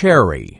cherry.